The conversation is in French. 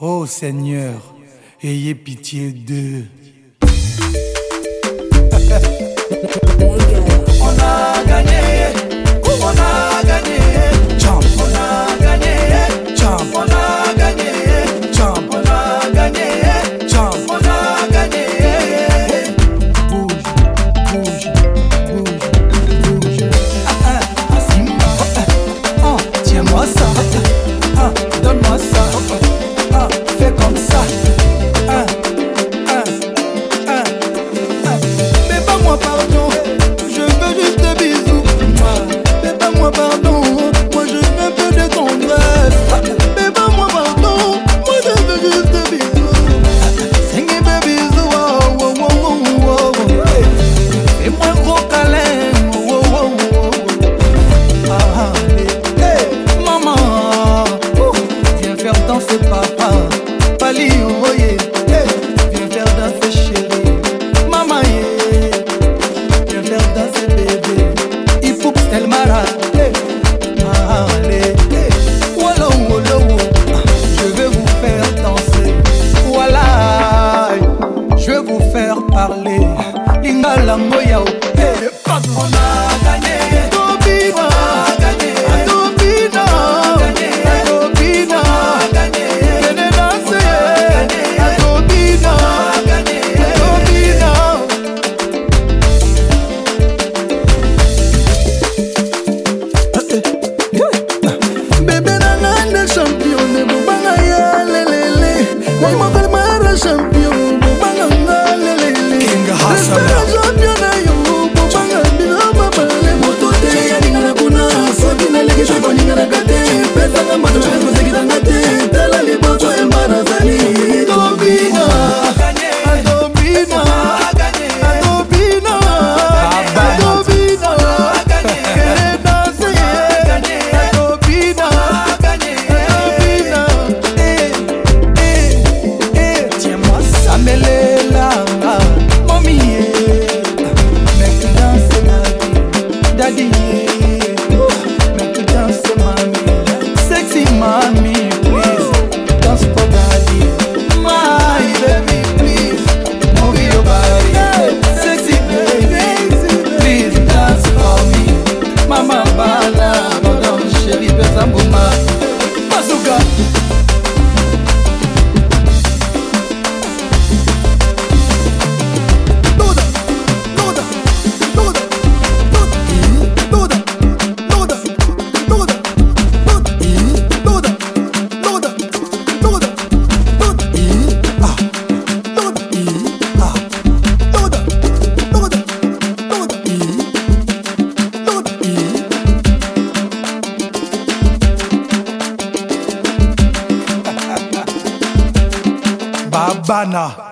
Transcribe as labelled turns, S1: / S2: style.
S1: Ô Seigneur, ayez pitié d'eux.
S2: Champion
S1: Babana.